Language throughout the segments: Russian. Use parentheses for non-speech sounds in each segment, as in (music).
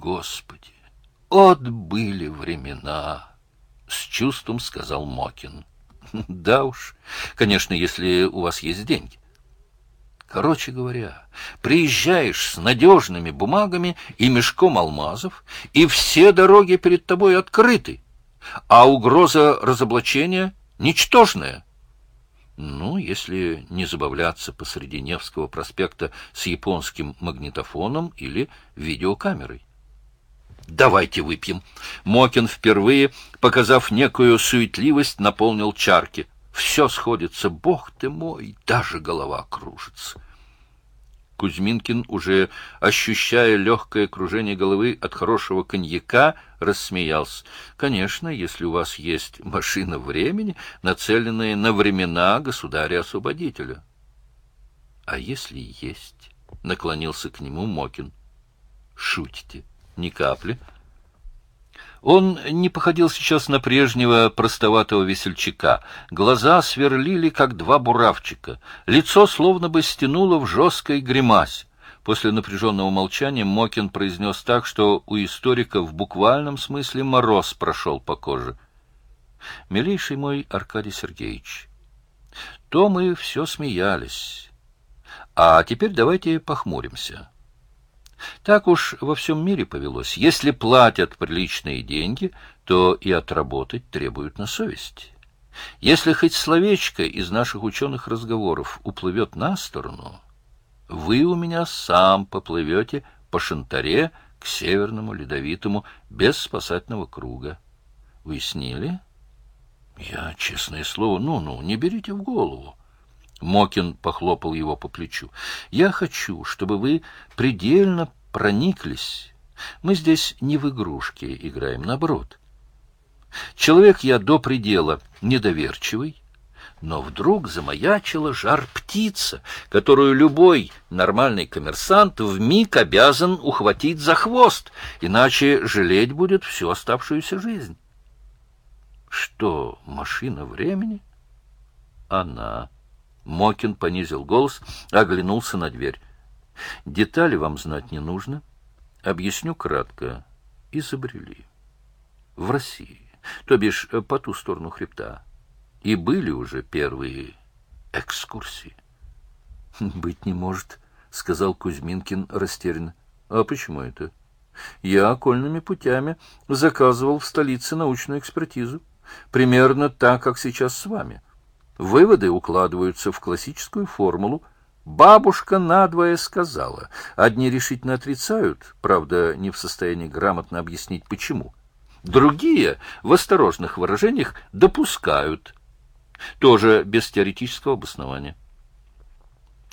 Господи, от были времена, — с чувством сказал Мокин. (laughs) Да уж, конечно, если у вас есть деньги. Короче говоря, приезжаешь с надежными бумагами и мешком алмазов, и все дороги перед тобой открыты, а угроза разоблачения ничтожная. Ну, если не забавляться посреди Невского проспекта с японским магнитофоном или видеокамерой. «Давайте выпьем». Мокин впервые, показав некую суетливость, наполнил чарки. Все сходится, бог ты мой, даже голова кружится. Кузьминкин, уже ощущая легкое кружение головы от хорошего коньяка, рассмеялся. «Конечно, если у вас есть машина времени, нацеленная на времена государя-освободителя». «А если есть?» — наклонился к нему Мокин. «Шутите?» «Ни капли». Он не походил сейчас на прежнего простоватого весельчака. Глаза сверлили, как два буравчика. Лицо словно бы стянуло в жесткой гримасе. После напряженного молчания Мокин произнес так, что у историка в буквальном смысле мороз прошел по коже. «Милейший мой Аркадий Сергеевич, то мы все смеялись. А теперь давайте похмуримся». Так уж во всем мире повелось. Если платят приличные деньги, то и отработать требуют на совесть. Если хоть словечко из наших ученых разговоров уплывет на сторону, вы у меня сам поплывете по шантаре к Северному Ледовитому без спасательного круга. Уяснили? Я, честное слово, ну-ну, не берите в голову. Мокин похлопал его по плечу. «Я хочу, чтобы вы предельно прониклись. Мы здесь не в игрушки играем, наоборот. Человек я до предела недоверчивый, но вдруг замаячила жар-птица, которую любой нормальный коммерсант вмиг обязан ухватить за хвост, иначе жалеть будет всю оставшуюся жизнь. Что, машина времени? Она... Мокин понизил голос, оглянулся на дверь. Детали вам знать не нужно. Объясню кратко. Изобрели. В России, то бишь по ту сторону хребта. И были уже первые экскурсии. «Быть не может», — сказал Кузьминкин растерянно. «А почему это?» «Я окольными путями заказывал в столице научную экспертизу. Примерно так, как сейчас с вами». Выводы укладываются в классическую формулу. Бабушка надвое сказала. Одни решительно отрицают, правда, не в состоянии грамотно объяснить, почему. Другие в осторожных выражениях допускают. Тоже без теоретического обоснования.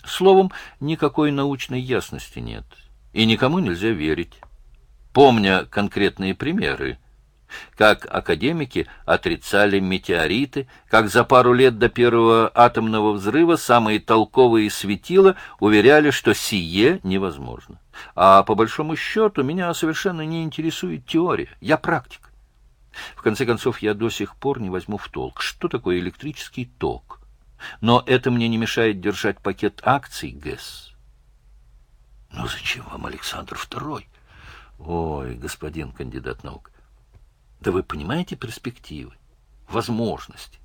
Словом, никакой научной ясности нет, и никому нельзя верить. Помня конкретные примеры, как академики отрицали метеориты, как за пару лет до первого атомного взрыва самые толковые светила уверяли, что сие невозможно. А по большому счету меня совершенно не интересует теория, я практик. В конце концов, я до сих пор не возьму в толк, что такое электрический ток. Но это мне не мешает держать пакет акций ГЭС. Но зачем вам Александр II? Ой, господин кандидат наук, да вы понимаете перспективы, возможности?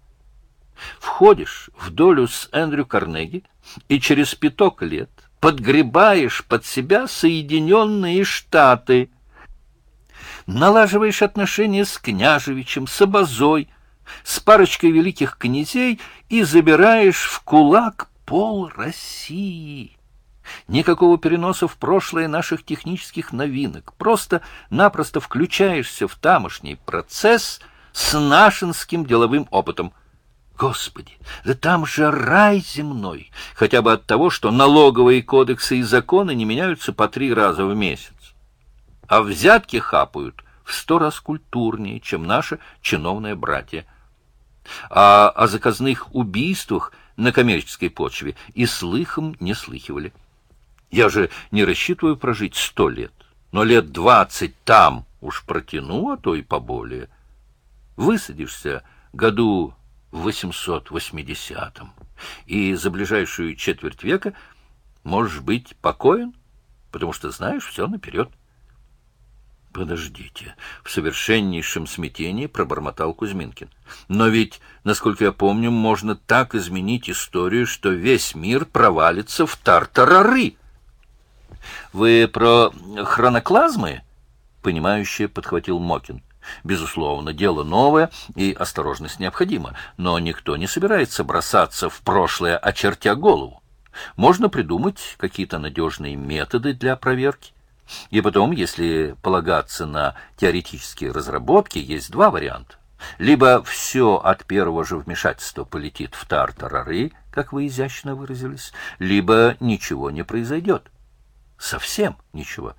Входишь в долю с Эндрю Карнеги и через пяток лет подгребаешь под себя Соединенные Штаты. Налаживаешь отношения с княжевичем, с обозой, с парочкой великих князей и забираешь в кулак пол России. Никакого переноса в прошлое наших технических новинок. Просто-напросто включаешься в тамошний процесс с нашинским деловым опытом. Господи, да там же рай земной, хотя бы от того, что налоговые кодексы и законы не меняются по три раза в месяц. А взятки хапают в сто раз культурнее, чем наши чиновные братья. А о заказных убийствах на коммерческой почве и слыхом не слыхивали. Я же не рассчитываю прожить сто лет, но лет двадцать там уж протяну, а то и поболее. Высадишься году в 880-м, и за ближайшую четверть века можешь быть покоен, потому что знаешь все наперед. Подождите, в совершеннейшем смятении пробормотал Кузьминкин. Но ведь, насколько я помню, можно так изменить историю, что весь мир провалится в тартарары. Вы про хроноклазмы? Понимающе подхватил Мокин. Безусловно, дело новое, и осторожность необходима, но никто не собирается бросаться в прошлое, очертя голову. Можно придумать какие-то надежные методы для проверки. И потом, если полагаться на теоретические разработки, есть два варианта. Либо все от первого же вмешательства полетит в тартарары, как вы изящно выразились, либо ничего не произойдет. Совсем ничего.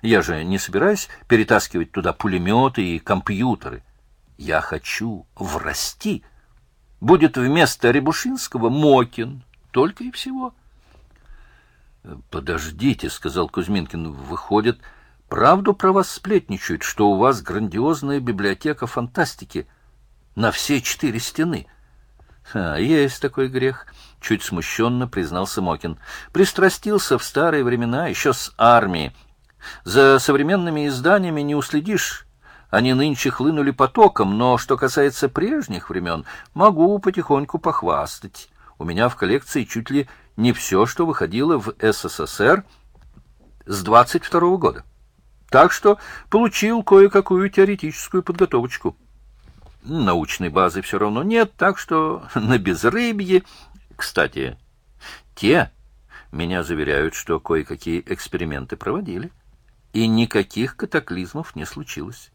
Я же не собираюсь перетаскивать туда пулеметы и компьютеры. Я хочу врасти. Будет вместо Рябушинского Мокин, только и всего. «Подождите», — сказал Кузьминкин, — «выходит, правду про вас сплетничают, что у вас грандиозная библиотека фантастики на все четыре стены». «А, есть такой грех», — чуть смущенно признался Мокин. «Пристрастился в старые времена, еще с армии. За современными изданиями не уследишь». Они нынче хлынули потоком, но что касается прежних времен, могу потихоньку похвастать. У меня в коллекции чуть ли не все, что выходило в СССР с 22 -го года. Так что получил кое-какую теоретическую подготовочку. Научной базы все равно нет, так что (laughs) на безрыбье... Кстати, те меня заверяют, что кое-какие эксперименты проводили, и никаких катаклизмов не случилось.